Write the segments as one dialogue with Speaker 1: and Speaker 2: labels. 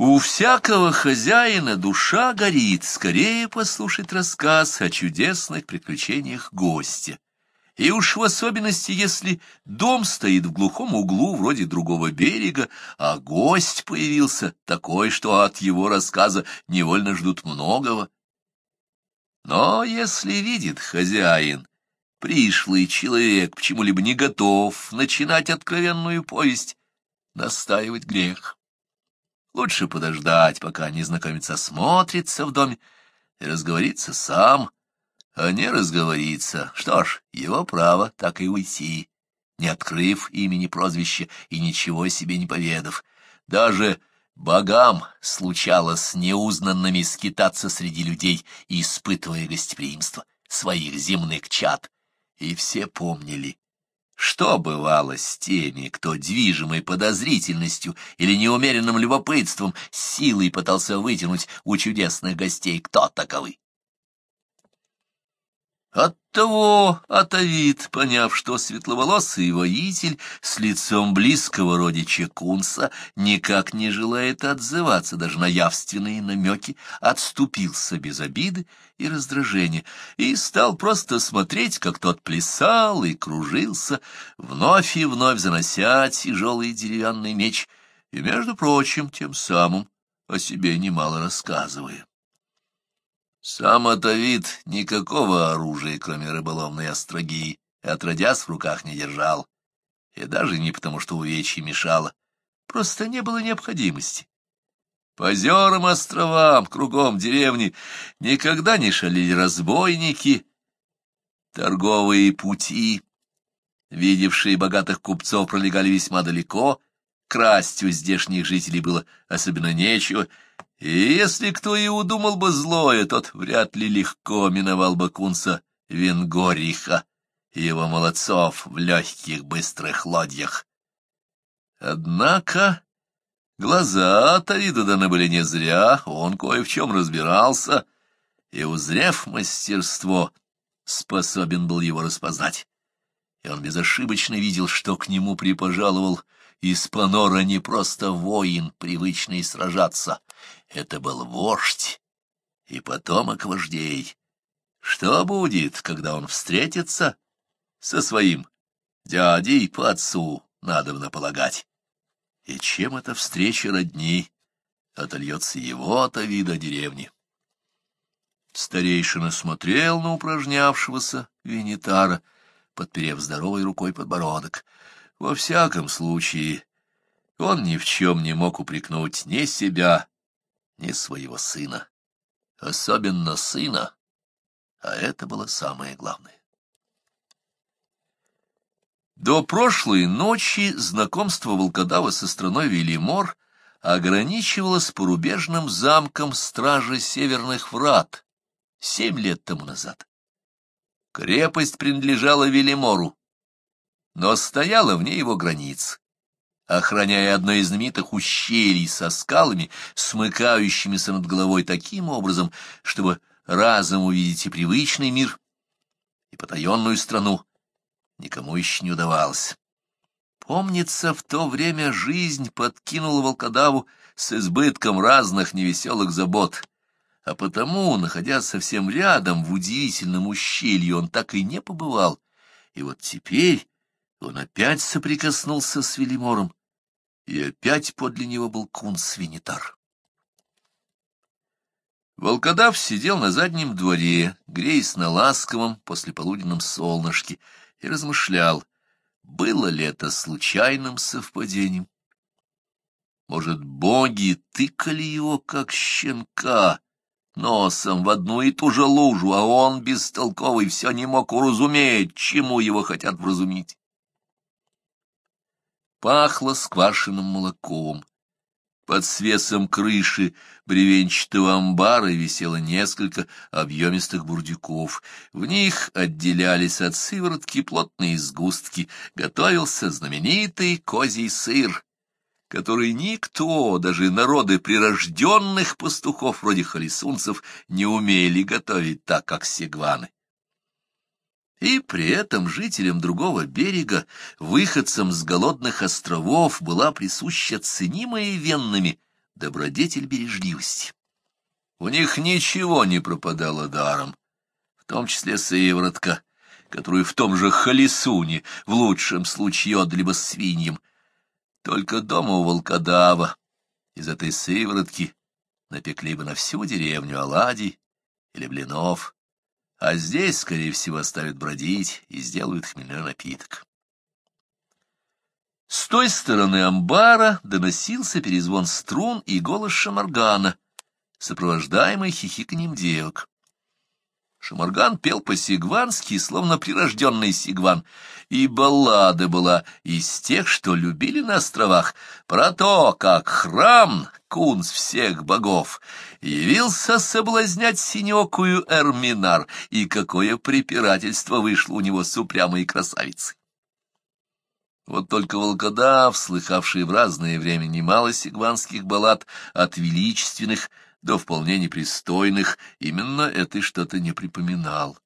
Speaker 1: У всякого хозяина душа горит скорее послушать рассказ о чудесных приключениях гостя. И уж в особенности, если дом стоит в глухом углу вроде другого берега, а гость появился такой, что от его рассказа невольно ждут многого. Но если видит хозяин, пришлый человек почему-либо не готов начинать откровенную повесть, настаивать грех. Лучше подождать, пока незнакомец осмотрится в доме и разговорится сам, а не разговорится. Что ж, его право так и уйти, не открыв имени прозвища и ничего себе не поведав. Даже богам случалось неузнанными скитаться среди людей, испытывая гостеприимство своих земных чад, и все помнили, что бывало с теми, кто, движимый подозрительностью или неумеренным любопытством, силой пытался вытянуть у чудесных гостей, кто таковы? Оттого Атавит, поняв, что светловолосый воитель с лицом близкого родича Кунса никак не желает отзываться даже на явственные намеки, отступился без обиды и раздражения и стал просто смотреть, как тот плясал и кружился, вновь и вновь занося тяжелый деревянный меч, и, между прочим, тем самым о себе немало рассказывая. Сам Атавит никакого оружия, кроме рыболовной остроги, отродясь в руках не держал. И даже не потому, что увечье мешало, просто не было необходимости. По озерам, островам, кругом деревни никогда не шалили разбойники, торговые пути, видевшие богатых купцов, пролегали весьма далеко, красть у здешних жителей было особенно нечего — и если кто и удумал бы злое, тот вряд ли легко миновал бы кунца Венгориха и его молодцов в легких быстрых лодьях. Однако глаза-то виду даны были не зря, он кое в чем разбирался, и, узрев мастерство, способен был его распознать. И он безошибочно видел, что к нему припожаловал из Панора не просто воин, привычный сражаться. Это был вождь и потомок вождей. Что будет, когда он встретится со своим дядей по отцу, надо полагать? И чем эта встреча родни отольется его-то вида деревни? Старейшина смотрел на упражнявшегося Венитара, подперев здоровой рукой подбородок — во всяком случае, он ни в чем не мог упрекнуть ни себя, ни своего сына. Особенно сына, а это было самое главное. До прошлой ночи знакомство волкодава со страной Велимор ограничивалось порубежным замком стражи Северных Врат семь лет тому назад. Крепость принадлежала Велимору, но стояла вне его границ, охраняя одно из знаменитых ущелий со скалами, смыкающимися над головой таким образом, чтобы разом увидеть и привычный мир, и потаенную страну, никому еще не удавалось. Помнится, в то время жизнь подкинула волкодаву с избытком разных невеселых забот, а потому, находясь совсем рядом в удивительном ущелье, он так и не побывал, и вот теперь он опять соприкоснулся с Велимором, и опять подле него был кун-свинитар. Волкодав сидел на заднем дворе, греясь на ласковом послеполуденном солнышке, и размышлял, было ли это случайным совпадением. Может, боги тыкали его, как щенка, носом в одну и ту же лужу, а он, бестолковый, все не мог уразуметь, чему его хотят вразумить пахло сквашенным молоком. Под свесом крыши бревенчатого амбара висело несколько объемистых бурдюков. В них отделялись от сыворотки плотные сгустки. Готовился знаменитый козий сыр, который никто, даже народы прирожденных пастухов вроде холесунцев, не умели готовить так, как сегваны. И при этом жителям другого берега, выходцам с голодных островов, была присуща ценимая венными добродетель бережливости. У них ничего не пропадало даром, в том числе сыворотка, которую в том же Халисуне в лучшем случае отдали бы свиньям. Только дома у волкодава из этой сыворотки напекли бы на всю деревню оладий или блинов, а здесь, скорее всего, оставят бродить и сделают хмельной напиток. С той стороны амбара доносился перезвон струн и голос шамаргана, сопровождаемый хихиканьем девок. Шамарган пел по-сигвански, словно прирожденный сигван, и баллада была из тех, что любили на островах, про то, как храм, кунс всех богов, явился соблазнять синекую Эрминар, и какое препирательство вышло у него с упрямой красавицей. Вот только волкодав, слыхавший в разное время немало сигванских баллад от величественных до вполне непристойных, именно это что-то не припоминал.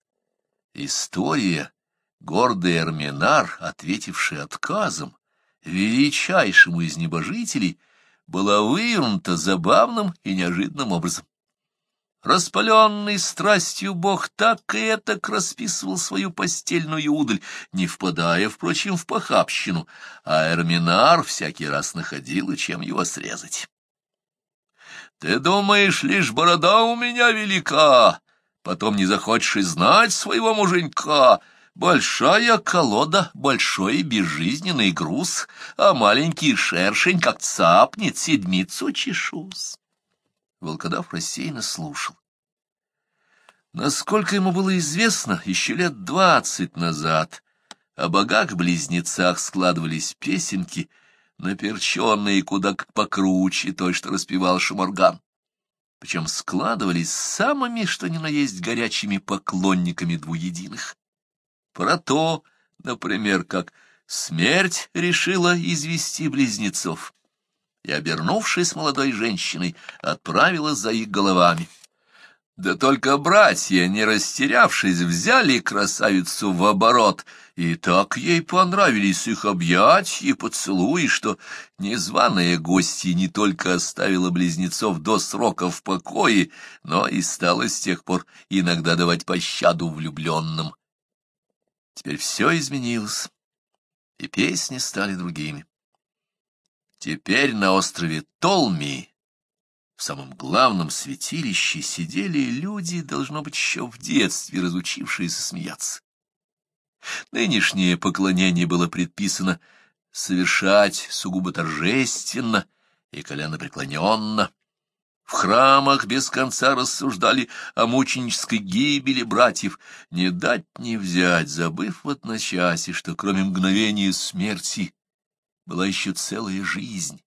Speaker 1: История, гордый Эрминар, ответивший отказом, величайшему из небожителей, была вывернута забавным и неожиданным образом. Распаленный страстью бог так и этак расписывал свою постельную удаль, не впадая, впрочем, в похабщину, а Эрминар всякий раз находил, чем его срезать. Ты думаешь, лишь борода у меня велика, потом не захочешь и знать своего муженька. Большая колода, большой безжизненный груз, а маленький шершень, как цапнет, седмицу чешусь. Волкодав рассеянно слушал. Насколько ему было известно, еще лет двадцать назад о богах-близнецах складывались песенки — наперченные куда как покруче той, что распевал Шумарган. Причем складывались самыми, что ни на есть, горячими поклонниками двуединых. Про то, например, как смерть решила извести близнецов и, обернувшись молодой женщиной, отправилась за их головами. Да только братья, не растерявшись, взяли красавицу в оборот, и так ей понравились их объятия и поцелуи, что незваная гостья не только оставила близнецов до срока в покое, но и стала с тех пор иногда давать пощаду влюбленным. Теперь все изменилось, и песни стали другими. Теперь на острове Толми в самом главном святилище сидели люди, должно быть, еще в детстве разучившиеся смеяться. Нынешнее поклонение было предписано совершать сугубо торжественно и коленопреклоненно. В храмах без конца рассуждали о мученической гибели братьев, не дать не взять, забыв в одночасье, что кроме мгновения смерти была еще целая жизнь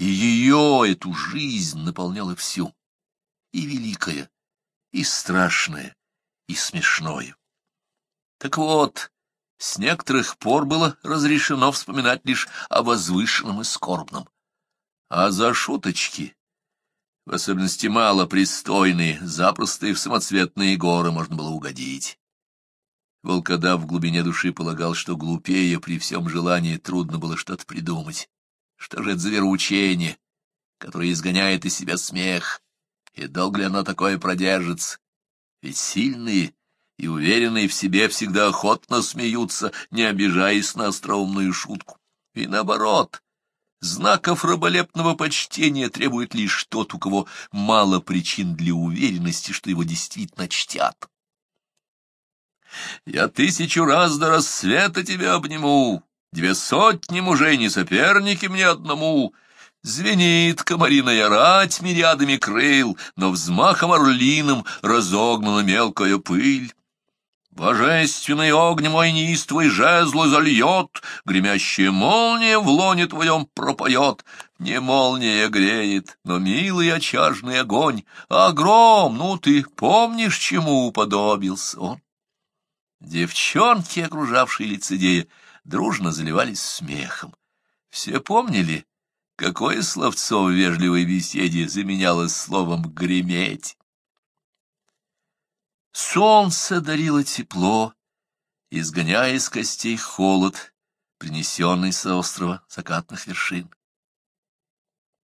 Speaker 1: и ее, эту жизнь, наполняла всю, и великое, и страшное, и смешное. Так вот, с некоторых пор было разрешено вспоминать лишь о возвышенном и скорбном. А за шуточки, в особенности малопристойные, запросто и в самоцветные горы можно было угодить. Волкодав в глубине души полагал, что глупее при всем желании трудно было что-то придумать. Что же это за вероучение, которое изгоняет из себя смех? И долго ли оно такое продержится? Ведь сильные и уверенные в себе всегда охотно смеются, не обижаясь на остроумную шутку. И наоборот, знаков раболепного почтения требует лишь тот, у кого мало причин для уверенности, что его действительно чтят. «Я тысячу раз до рассвета тебя обниму, Две сотни мужей не соперники мне одному. Звенит комариная рать мириадами крыл, но взмахом орлиным разогнана мелкая пыль. Божественный огнем мой неистовый жезлы зальет, Гремящая молния в лоне твоем пропоет. Не молния греет, но милый очажный огонь, а гром, ну ты помнишь, чему уподобился он? Девчонки, окружавшие лицедея, дружно заливались смехом. Все помнили, какое словцо в вежливой беседе заменялось словом «греметь». Солнце дарило тепло, изгоняя из костей холод, принесенный с острова закатных вершин.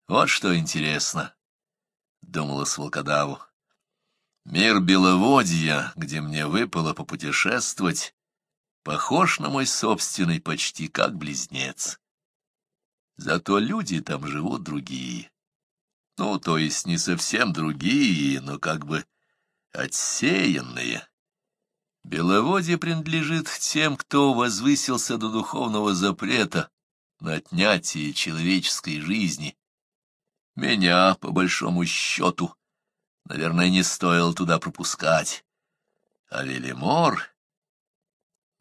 Speaker 1: Вот что интересно, — думала волкодаву. Мир Беловодья, где мне выпало попутешествовать, похож на мой собственный почти как близнец. Зато люди там живут другие. Ну, то есть не совсем другие, но как бы отсеянные. Беловодье принадлежит тем, кто возвысился до духовного запрета на отнятие человеческой жизни. Меня, по большому счету, наверное, не стоило туда пропускать. А Велимор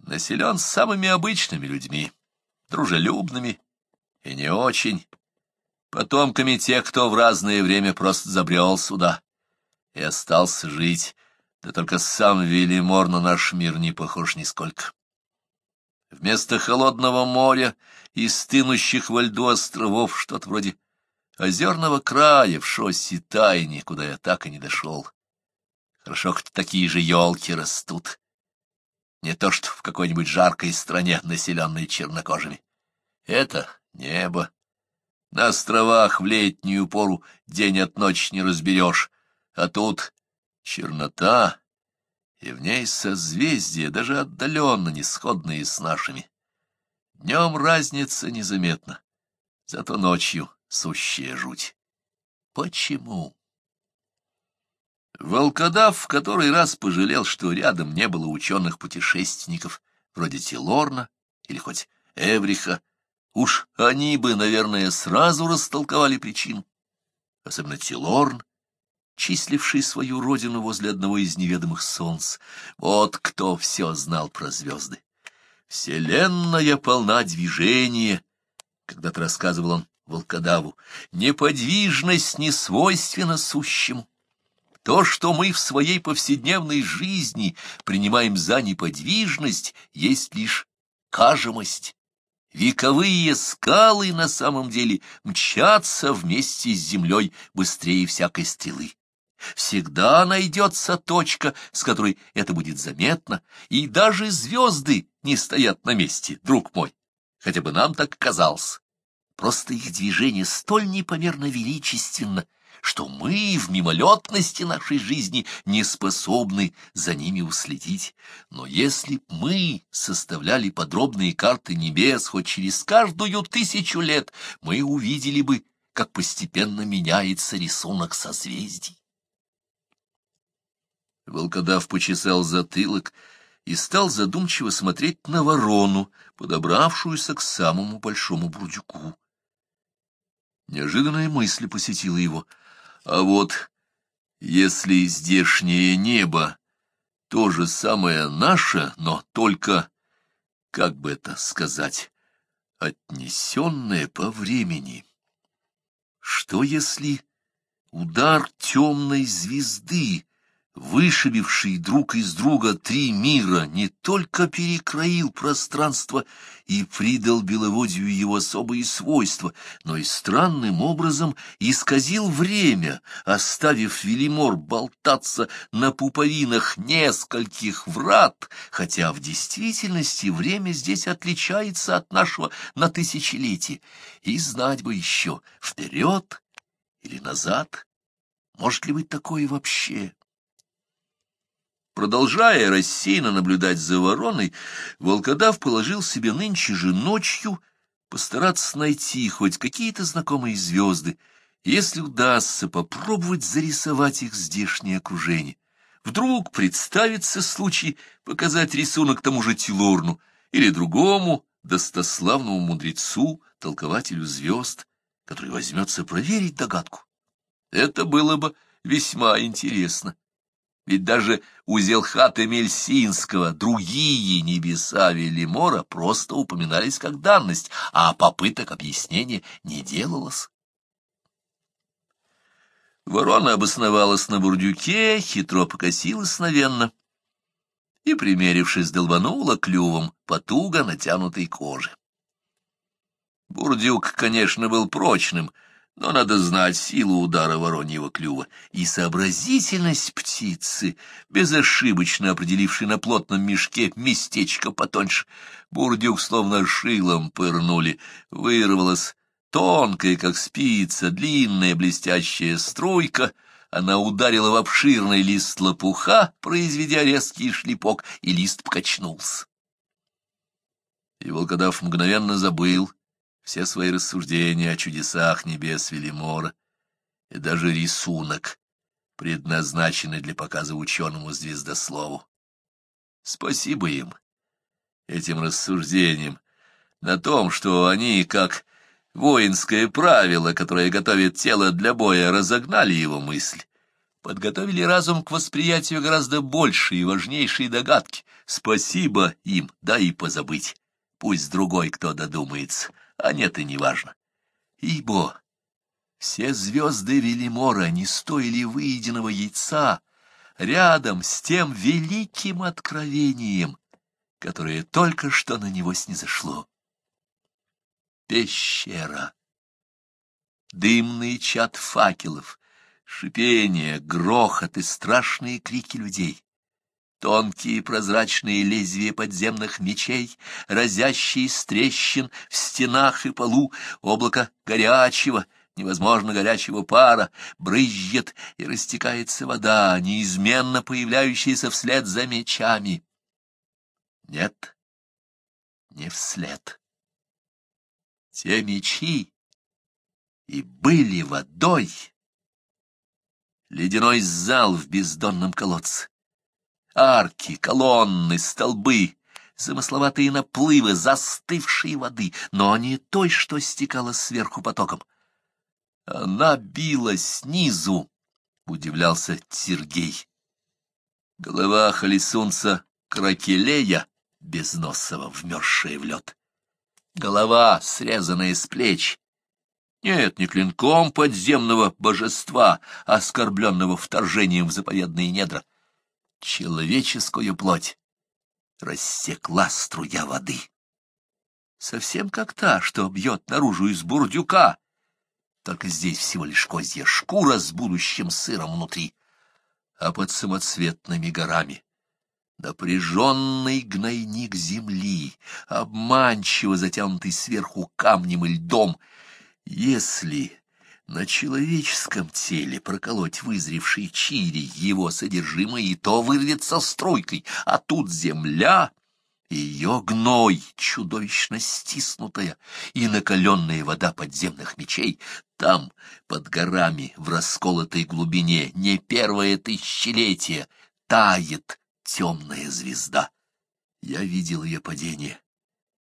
Speaker 1: населен самыми обычными людьми, дружелюбными и не очень, потомками тех, кто в разное время просто забрел сюда и остался жить да только сам Велимор на наш мир не похож нисколько. Вместо холодного моря и стынущих во льду островов что-то вроде озерного края в шоссе тайни, куда я так и не дошел. Хорошо, хоть такие же елки растут. Не то что в какой-нибудь жаркой стране, населенной чернокожими. Это небо. На островах в летнюю пору день от ночи не разберешь, а тут чернота, и в ней созвездия, даже отдаленно не сходные с нашими. Днем разница незаметна, зато ночью сущая жуть. Почему? Волкодав в который раз пожалел, что рядом не было ученых-путешественников, вроде Тилорна или хоть Эвриха. Уж они бы, наверное, сразу растолковали причину. Особенно Тилорн, числивший свою родину возле одного из неведомых солнц. Вот кто все знал про звезды. «Вселенная полна движения», — когда-то рассказывал он волкодаву, — «неподвижность не свойственна сущему». То, что мы в своей повседневной жизни принимаем за неподвижность, есть лишь кажемость. Вековые скалы на самом деле мчатся вместе с землей быстрее всякой стрелы. Всегда найдется точка, с которой это будет заметно, и даже звезды не стоят на месте, друг мой, хотя бы нам так казалось. Просто их движение столь непомерно величественно, что мы в мимолетности нашей жизни не способны за ними уследить. Но если б мы составляли подробные карты небес хоть через каждую тысячу лет, мы увидели бы, как постепенно меняется рисунок созвездий. Волкодав почесал затылок и стал задумчиво смотреть на ворону, подобравшуюся к самому большому бурдюку. Неожиданная мысль посетила его. А вот если здешнее небо то же самое наше, но только, как бы это сказать, отнесенное по времени. Что если удар темной звезды вышибивший друг из друга три мира, не только перекроил пространство и придал беловодью его особые свойства, но и странным образом исказил время, оставив Велимор болтаться на пуповинах нескольких врат, хотя в действительности время здесь отличается от нашего на тысячелетие, и знать бы еще, вперед или назад, может ли быть такое вообще? Продолжая рассеянно наблюдать за вороной, волкодав положил себе нынче же ночью постараться найти хоть какие-то знакомые звезды, если удастся попробовать зарисовать их здешнее окружение. Вдруг представится случай показать рисунок тому же Тилорну или другому достославному мудрецу, толкователю звезд, который возьмется проверить догадку. Это было бы весьма интересно. Ведь даже у Зелхата Мельсинского другие небеса Велимора просто упоминались как данность, а попыток объяснения не делалось. Ворона обосновалась на бурдюке, хитро покосилась навенно и, примерившись, долбанула клювом по туго натянутой коже. Бурдюк, конечно, был прочным — но надо знать силу удара вороньего клюва и сообразительность птицы, безошибочно определившей на плотном мешке местечко потоньше. Бурдюк словно шилом пырнули, вырвалась Тонкая, как спица, длинная блестящая струйка, она ударила в обширный лист лопуха, произведя резкий шлепок, и лист покачнулся. И волкодав мгновенно забыл все свои рассуждения о чудесах небес Велимора и даже рисунок, предназначенный для показа ученому звездослову. Спасибо им, этим рассуждениям, на том, что они, как воинское правило, которое готовит тело для боя, разогнали его мысль, подготовили разум к восприятию гораздо большей и важнейшей догадки. Спасибо им, да и позабыть. Пусть другой кто додумается, а нет и неважно. Ибо все звезды Велимора не стоили выеденного яйца рядом с тем великим откровением, которое только что на него снизошло пещера. Дымный чад факелов, шипение, грохот и страшные крики людей. Тонкие прозрачные лезвия подземных мечей, разящие из трещин в стенах и полу, облако горячего, невозможно горячего пара, брызжет и растекается вода, неизменно появляющаяся вслед за мечами. Нет, не вслед. Те мечи и были водой. Ледяной зал в бездонном колодце. Арки, колонны, столбы, замысловатые наплывы застывшей воды, но не той, что стекала сверху потоком. Она била снизу, — удивлялся Сергей. Голова Халисунца Кракелея, безносого, вмерзшая в лед голова, срезанная с плеч. Нет, не клинком подземного божества, оскорбленного вторжением в заповедные недра. Человеческую плоть рассекла струя воды. Совсем как та, что бьет наружу из бурдюка. Только здесь всего лишь козья шкура с будущим сыром внутри, а под самоцветными горами Напряженный гнойник земли, обманчиво затянутый сверху камнем и льдом. Если на человеческом теле проколоть вызревший чири его содержимое, то вырвется струйкой, а тут земля, ее гной, чудовищно стиснутая, и накаленная вода подземных мечей, там, под горами, в расколотой глубине, не первое тысячелетие, тает темная звезда. Я видел ее падение,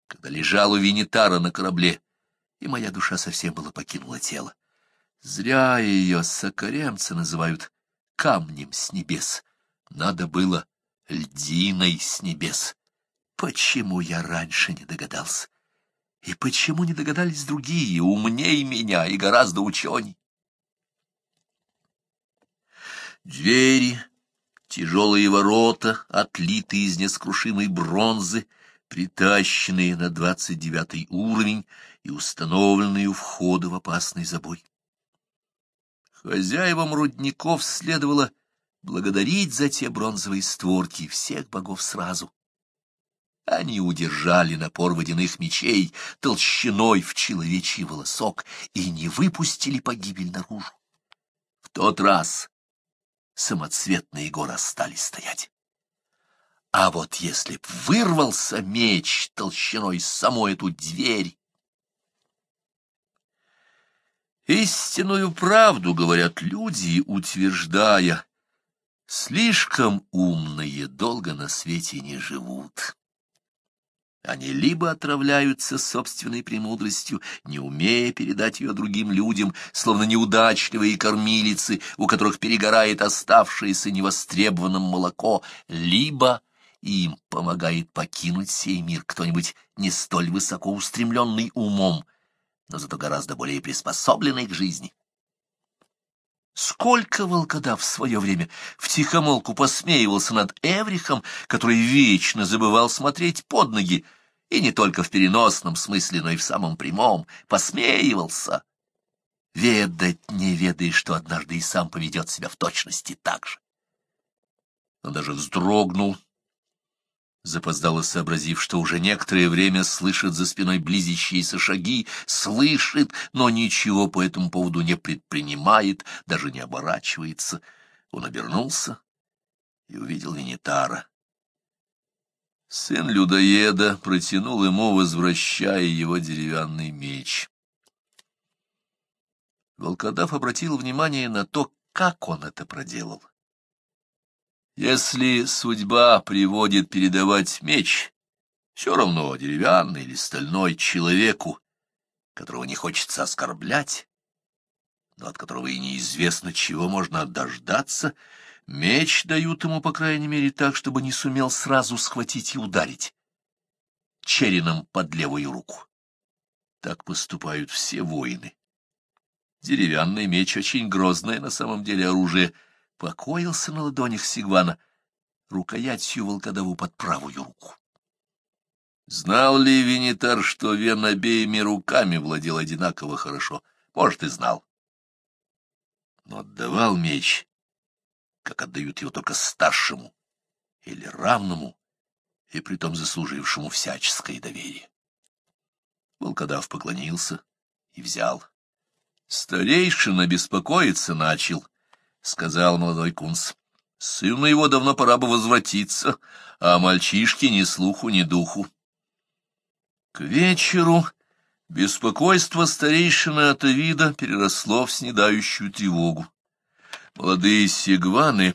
Speaker 1: когда лежал у Винитара на корабле, и моя душа совсем была покинула тело. Зря ее сокаремцы называют камнем с небес. Надо было льдиной с небес. Почему я раньше не догадался? И почему не догадались другие, умней меня и гораздо ученей? Двери Тяжелые ворота, отлитые из нескрушимой бронзы, притащенные на двадцать девятый уровень и установленные у входа в опасный забой. Хозяевам рудников следовало благодарить за те бронзовые створки всех богов сразу. Они удержали напор водяных мечей толщиной в человечий волосок и не выпустили погибель наружу. В тот раз самоцветные горы остались стоять. А вот если б вырвался меч толщиной саму эту дверь... Истинную правду говорят люди, утверждая, слишком умные долго на свете не живут. Они либо отравляются собственной премудростью, не умея передать ее другим людям, словно неудачливые кормилицы, у которых перегорает оставшееся невостребованным молоко, либо им помогает покинуть сей мир кто-нибудь не столь высоко устремленный умом, но зато гораздо более приспособленный к жизни. Сколько волкодав в свое время втихомолку посмеивался над Эврихом, который вечно забывал смотреть под ноги, и не только в переносном смысле, но и в самом прямом, посмеивался. Ведать не ведая, что однажды и сам поведет себя в точности так же. Он даже вздрогнул, запоздало сообразив, что уже некоторое время слышит за спиной близящиеся шаги, слышит, но ничего по этому поводу не предпринимает, даже не оборачивается. Он обернулся и увидел Венитара. Сын людоеда протянул ему, возвращая его деревянный меч. Волкодав обратил внимание на то, как он это проделал. Если судьба приводит передавать меч, все равно деревянный или стальной человеку, которого не хочется оскорблять, но от которого и неизвестно, чего можно дождаться, меч дают ему, по крайней мере, так, чтобы не сумел сразу схватить и ударить череном под левую руку. Так поступают все воины. Деревянный меч — очень грозное на самом деле оружие — покоился на ладонях Сигвана, рукоятью волкодаву под правую руку. Знал ли Винитар, что Вен обеими руками владел одинаково хорошо? Может, и знал. Но отдавал меч, как отдают его только старшему или равному, и притом заслужившему всяческое доверие. Волкодав поклонился и взял. Старейшина беспокоиться начал, — сказал молодой кунс. — Сыну его давно пора бы возвратиться, а мальчишке ни слуху, ни духу. К вечеру беспокойство старейшины от вида переросло в снедающую тревогу. Молодые сигваны,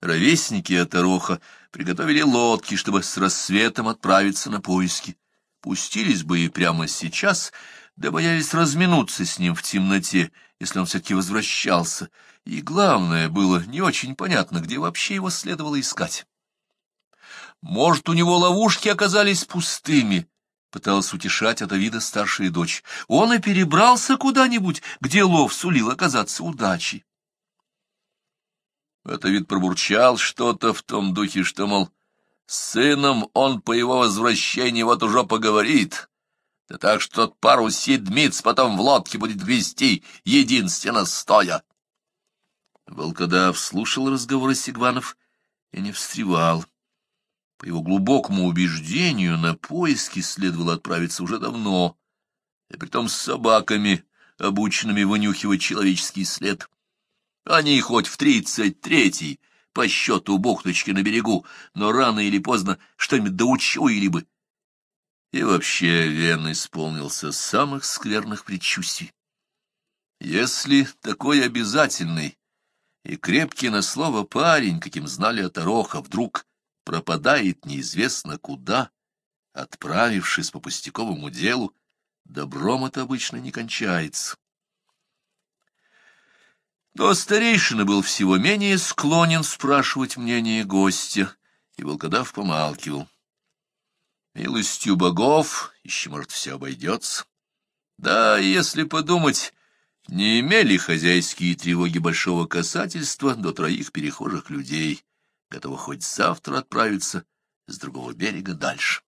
Speaker 1: ровесники Атароха, приготовили лодки, чтобы с рассветом отправиться на поиски. Пустились бы и прямо сейчас, да боялись разминуться с ним в темноте, если он все-таки возвращался, и, главное, было не очень понятно, где вообще его следовало искать. Может, у него ловушки оказались пустыми, — пыталась утешать от вида старшая дочь. Он и перебрался куда-нибудь, где лов сулил оказаться удачей. Это вид пробурчал что-то в том духе, что, мол, с сыном он по его возвращении вот уже поговорит, да так что тот пару седмиц потом в лодке будет грести, единственно стоя. Волкодав слушал разговоры Сигванов и не встревал. По его глубокому убеждению, на поиски следовало отправиться уже давно, и притом с собаками, обученными вынюхивать человеческий след. Они хоть в тридцать третий, по счету бухточки на берегу, но рано или поздно что-нибудь доучуяли бы, и вообще Вен исполнился самых скверных предчувствий. Если такой обязательный и крепкий на слово парень, каким знали от Ороха, вдруг пропадает неизвестно куда, отправившись по пустяковому делу, добром это обычно не кончается. Но старейшина был всего менее склонен спрашивать мнение гостя, и волкодав помалкивал. Милостью богов, еще, может, все обойдется. Да, если подумать, не имели хозяйские тревоги большого касательства до троих перехожих людей, готовых хоть завтра отправиться с другого берега дальше.